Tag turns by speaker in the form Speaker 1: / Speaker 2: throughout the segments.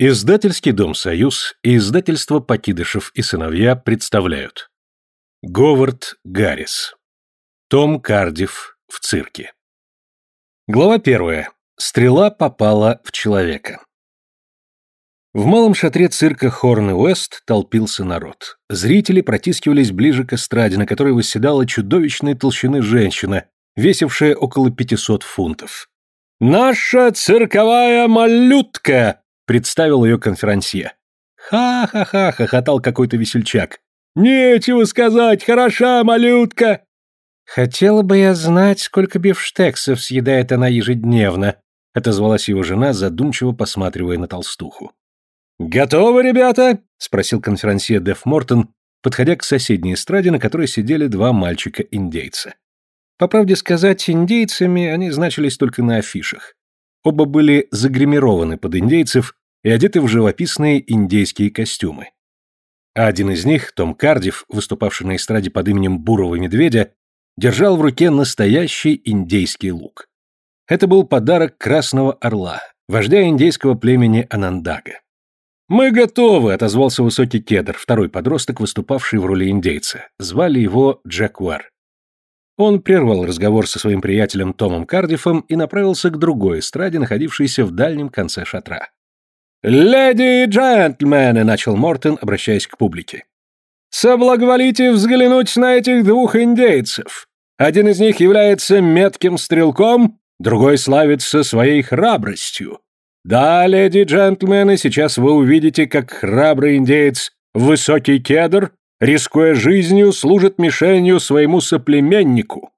Speaker 1: Издательский дом «Союз» и издательство «Покидышев и сыновья» представляют Говард Гаррис Том Кардив в цирке Глава первая. Стрела попала в человека. В малом шатре цирка Хорн и Уэст толпился народ. Зрители протискивались ближе к эстраде, на которой восседала чудовищной толщины женщина, весившая около 500 фунтов. «Наша цирковая малютка!» — представил ее конферансье. «Ха-ха-ха!» — хохотал какой-то весельчак. «Нечего сказать, хороша малютка!» «Хотела бы я знать, сколько бифштексов съедает она ежедневно», — отозвалась его жена, задумчиво посматривая на толстуху. «Готовы, ребята?» — спросил конферансье Деф Мортон, подходя к соседней эстраде, на которой сидели два мальчика-индейца. По правде сказать, индейцами они значились только на афишах. Оба были загримированы под индейцев и одеты в живописные индейские костюмы. А один из них, Том Кардив, выступавший на эстраде под именем Бурого Медведя, держал в руке настоящий индейский лук. Это был подарок Красного Орла, вождя индейского племени Анандага. «Мы готовы», — отозвался высокий кедр, второй подросток, выступавший в роли индейца. Звали его Джек Уэр. Он прервал разговор со своим приятелем Томом Кардифом и направился к другой эстраде, находившейся в дальнем конце шатра. «Леди и джентльмены», — начал Мортон, обращаясь к публике. «Соблаговолите взглянуть на этих двух индейцев. Один из них является метким стрелком, другой славится своей храбростью. Да, леди и джентльмены, сейчас вы увидите, как храбрый индеец, высокий кедр, рискуя жизнью, служит мишенью своему соплеменнику.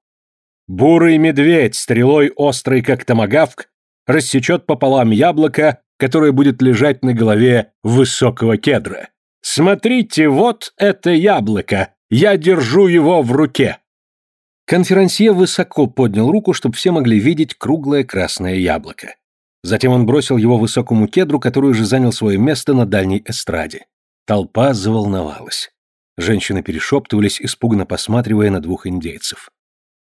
Speaker 1: Бурый медведь, стрелой острый, как томагавк, рассечет пополам яблоко, которое будет лежать на голове высокого кедра. Смотрите, вот это яблоко, я держу его в руке. Конферансье высоко поднял руку, чтобы все могли видеть круглое красное яблоко. Затем он бросил его высокому кедру, который уже занял свое место на дальней эстраде. Толпа заволновалась. Женщины перешептывались, испуганно посматривая на двух индейцев.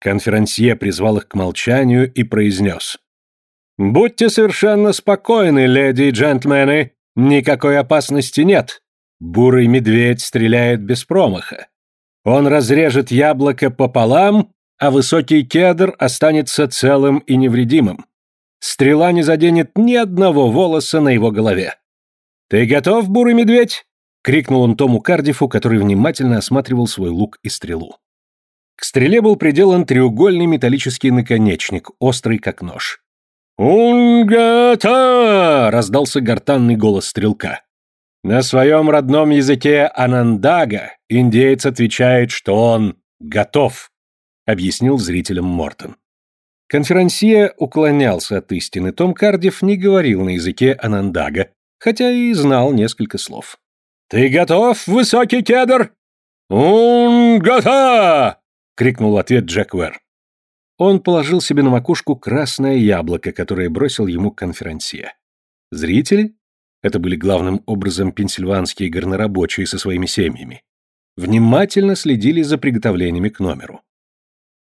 Speaker 1: Конферансье призвал их к молчанию и произнес. «Будьте совершенно спокойны, леди и джентльмены. Никакой опасности нет. Бурый медведь стреляет без промаха. Он разрежет яблоко пополам, а высокий кедр останется целым и невредимым. Стрела не заденет ни одного волоса на его голове. «Ты готов, бурый медведь?» — крикнул он Тому Кардифу, который внимательно осматривал свой лук и стрелу. К стреле был приделан треугольный металлический наконечник, острый как нож. «Унгата!» — раздался гортанный голос стрелка. На своем родном языке Анандага индеец отвечает, что он готов, объяснил зрителям Мортон. Конферансье уклонялся от истины. Том Кардив не говорил на языке Анандага, хотя и знал несколько слов. «Ты готов, высокий кедр?» «Он готов!» — крикнул ответ Джек Вэр. Он положил себе на макушку красное яблоко, которое бросил ему конферансье. Зрители это были главным образом пенсильванские горнорабочие со своими семьями, внимательно следили за приготовлениями к номеру.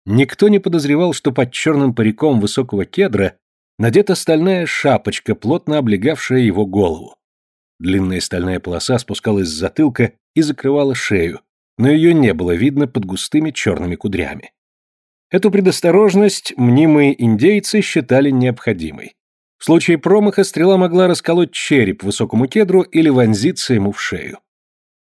Speaker 1: Никто не подозревал, что под черным париком высокого кедра надета стальная шапочка, плотно облегавшая его голову. Длинная стальная полоса спускалась с затылка и закрывала шею, но ее не было видно под густыми черными кудрями. Эту предосторожность мнимые индейцы считали необходимой. В случае промаха стрела могла расколоть череп высокому кедру или вонзиться ему в шею.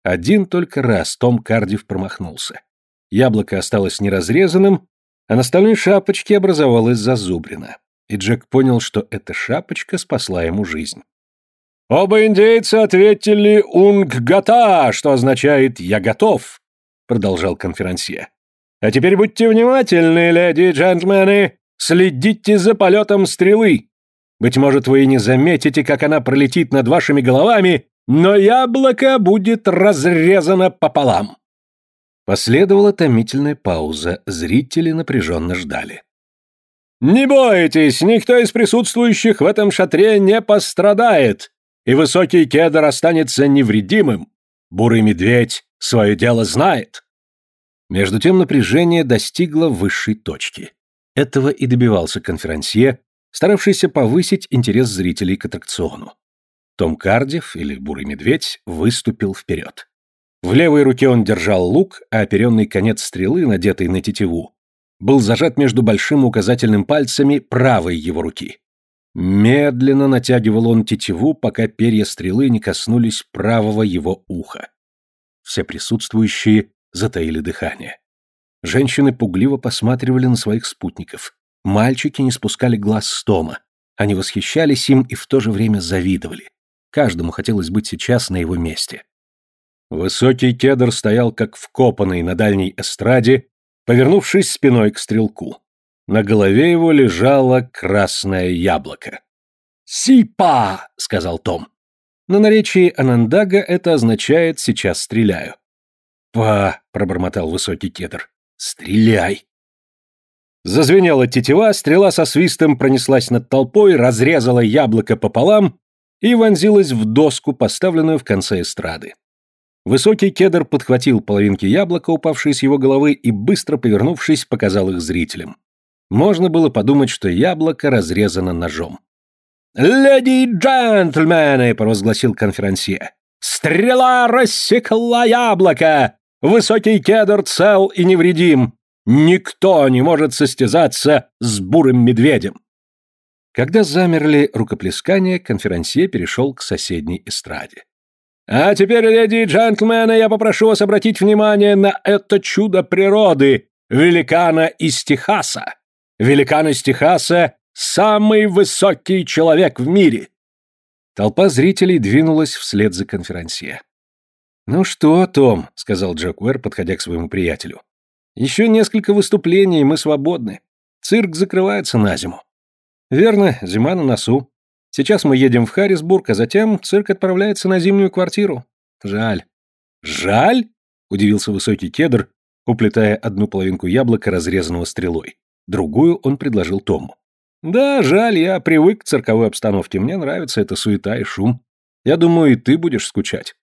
Speaker 1: Один только раз Том Кардив промахнулся. Яблоко осталось неразрезанным, а на стальной шапочке образовалась зазубрина. И Джек понял, что эта шапочка спасла ему жизнь. «Оба индейца ответили «Унггата», что означает «я готов», — продолжал конферансье. «А теперь будьте внимательны, леди и джентльмены, следите за полетом стрелы. Быть может, вы и не заметите, как она пролетит над вашими головами, но яблоко будет разрезано пополам. Последовала томительная пауза, зрители напряженно ждали. «Не бойтесь, никто из присутствующих в этом шатре не пострадает, и высокий кедр останется невредимым. Бурый медведь свое дело знает». Между тем напряжение достигло высшей точки. Этого и добивался конферансье, старавшийся повысить интерес зрителей к аттракциону. Том Кардив, или Бурый Медведь, выступил вперед. В левой руке он держал лук, а оперенный конец стрелы, надетый на тетиву, был зажат между большим указательным пальцами правой его руки. Медленно натягивал он тетиву, пока перья стрелы не коснулись правого его уха. Все присутствующие затаили дыхание. Женщины пугливо посматривали на своих спутников. Мальчики не спускали глаз с Тома. Они восхищались им и в то же время завидовали. Каждому хотелось быть сейчас на его месте. Высокий кедр стоял как вкопанный на дальней эстраде, повернувшись спиной к стрелку. На голове его лежало красное яблоко. «Сипа!» — сказал Том. На наречии Анандага это означает «сейчас стреляю». «Па!» — пробормотал высокий кедр. «Стреляй!» Зазвенела тетива, стрела со свистом пронеслась над толпой, разрезала яблоко пополам и вонзилась в доску, поставленную в конце эстрады. Высокий кедр подхватил половинки яблока, упавшие с его головы, и, быстро повернувшись, показал их зрителям. Можно было подумать, что яблоко разрезано ножом. «Леди и джентльмены!» — провозгласил конферансье. «Стрела рассекла яблоко! Высокий кедр цел и невредим! Никто не может состязаться с бурым медведем. Когда замерли рукоплескания, конферансье перешел к соседней эстраде. А теперь, леди и джентльмены, я попрошу вас обратить внимание на это чудо природы, великана из Техаса. Великан из Техаса — самый высокий человек в мире. Толпа зрителей двинулась вслед за конферансье. «Ну что, Том», — сказал Джек Уэр, подходя к своему приятелю, еще несколько выступлений, и мы свободны. Цирк закрывается на зиму. Верно, зима на носу. Сейчас мы едем в Харрисбург, а затем цирк отправляется на зимнюю квартиру. Жаль. Жаль? Удивился высокий кедр, уплетая одну половинку яблока, разрезанного стрелой. Другую он предложил Тому. Да, жаль, я привык к цирковой обстановке. Мне нравится эта суета и шум. Я думаю, и ты будешь скучать.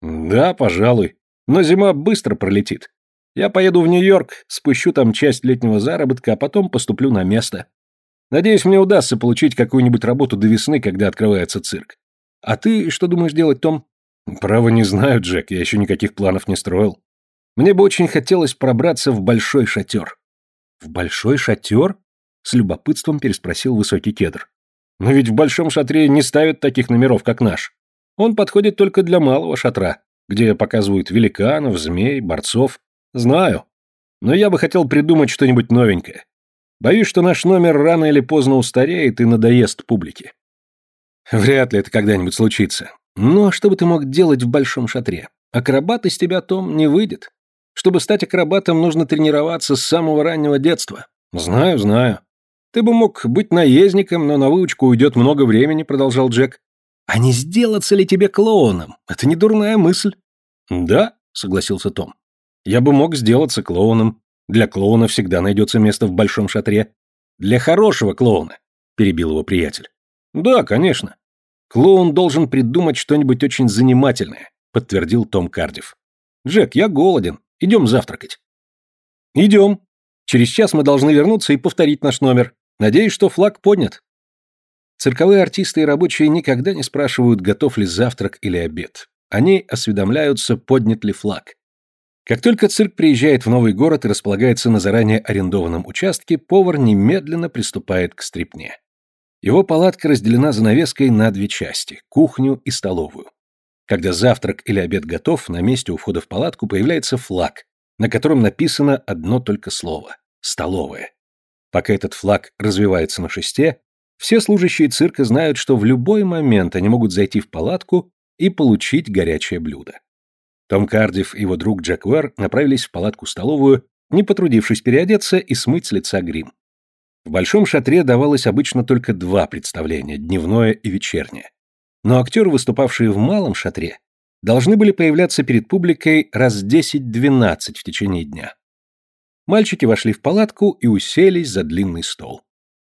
Speaker 1: Да, пожалуй. Но зима быстро пролетит. Я поеду в Нью-Йорк, спущу там часть летнего заработка, а потом поступлю на место. Надеюсь, мне удастся получить какую-нибудь работу до весны, когда открывается цирк. А ты что думаешь делать, Том? Право не знаю, Джек, я еще никаких планов не строил. Мне бы очень хотелось пробраться в большой шатер. В большой шатер? С любопытством переспросил высокий кедр. Но ведь в большом шатре не ставят таких номеров, как наш. Он подходит только для малого шатра, где показывают великанов, змей, борцов. Знаю. Но я бы хотел придумать что-нибудь новенькое. Боюсь, что наш номер рано или поздно устареет и надоест публике. Вряд ли это когда-нибудь случится. Но что бы ты мог делать в большом шатре? Акробат из тебя, Том, не выйдет. Чтобы стать акробатом, нужно тренироваться с самого раннего детства. Знаю, знаю. Ты бы мог быть наездником, но на выучку уйдет много времени, продолжал Джек. А не сделаться ли тебе клоуном? Это не дурная мысль. Да, согласился Том. Я бы мог сделаться клоуном. Для клоуна всегда найдется место в большом шатре. Для хорошего клоуна, перебил его приятель. Да, конечно. Клоун должен придумать что-нибудь очень занимательное, подтвердил Том Кардив. Джек, я голоден. Идем завтракать. Идем. Через час мы должны вернуться и повторить наш номер. Надеюсь, что флаг поднят. Цирковые артисты и рабочие никогда не спрашивают, готов ли завтрак или обед. Они осведомляются, поднят ли флаг. Как только цирк приезжает в новый город и располагается на заранее арендованном участке, повар немедленно приступает к стрипне. Его палатка разделена занавеской на две части – кухню и столовую. Когда завтрак или обед готов, на месте у входа в палатку появляется флаг, на котором написано одно только слово – «столовая». Пока этот флаг развивается на шесте, все служащие цирка знают, что в любой момент они могут зайти в палатку и получить горячее блюдо. Том Кардив и его друг Джек Уэр направились в палатку-столовую, не потрудившись переодеться и смыть с лица грим. В большом шатре давалось обычно только два представления – дневное и вечернее. Но актеры, выступавшие в малом шатре, должны были появляться перед публикой раз 10-12 в течение дня. Мальчики вошли в палатку и уселись за длинный стол.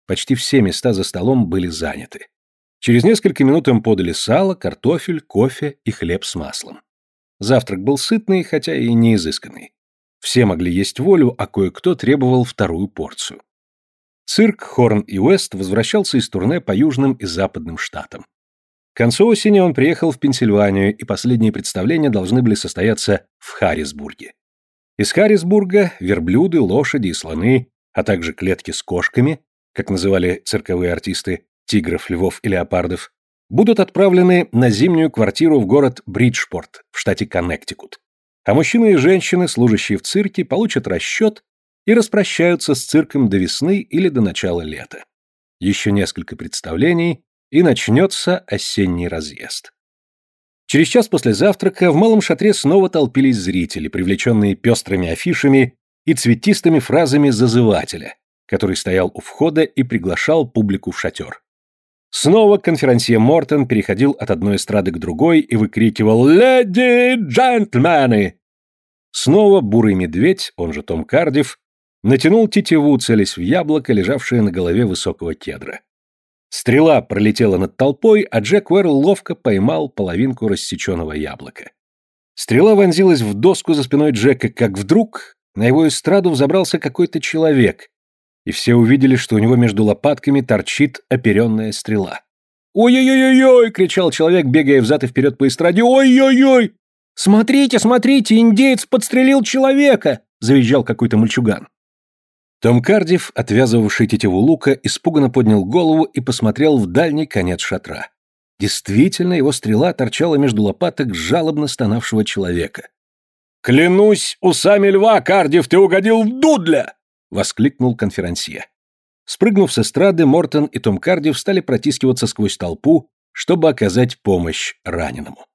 Speaker 1: Почти все места за столом были заняты. Через несколько минут им подали сало, картофель, кофе и хлеб с маслом. Завтрак был сытный, хотя и не изысканный. Все могли есть волю, а кое-кто требовал вторую порцию. Цирк Хорн и Уэст возвращался из турне по южным и западным штатам. Концу осени он приехал в Пенсильванию, и последние представления должны были состояться в Харрисбурге. Из Харрисбурга верблюды, лошади и слоны, а также клетки с кошками, как называли цирковые артисты, тигров, львов и леопардов, будут отправлены на зимнюю квартиру в город Бриджпорт в штате Коннектикут. А мужчины и женщины, служащие в цирке, получат расчет и распрощаются с цирком до весны или до начала лета. Еще несколько представлений, и начнется осенний разъезд. Через час после завтрака в малом шатре снова толпились зрители, привлеченные пестрыми афишами и цветистыми фразами зазывателя, который стоял у входа и приглашал публику в шатер. Снова конферансье Мортон переходил от одной эстрады к другой и выкрикивал «Леди, джентльмены!». Снова бурый медведь, он же Том Кардив, натянул тетиву, целясь в яблоко, лежавшее на голове высокого кедра. Стрела пролетела над толпой, а Джек Уэрл ловко поймал половинку рассеченного яблока. Стрела вонзилась в доску за спиной Джека, как вдруг на его эстраду взобрался какой-то человек, и все увидели, что у него между лопатками торчит оперенная стрела. «Ой-ой-ой-ой!» — кричал человек, бегая взад и вперед по эстраде. «Ой-ой-ой! Смотрите, смотрите, индеец подстрелил человека!» — завизжал какой-то мальчуган. Том Кардив, отвязывавший тетиву лука, испуганно поднял голову и посмотрел в дальний конец шатра. Действительно, его стрела торчала между лопаток жалобно стонавшего человека. «Клянусь усами льва, Кардив, ты угодил в дудля!» — воскликнул конферансье. Спрыгнув с эстрады, Мортон и Том Кардив стали протискиваться сквозь толпу, чтобы оказать помощь раненому.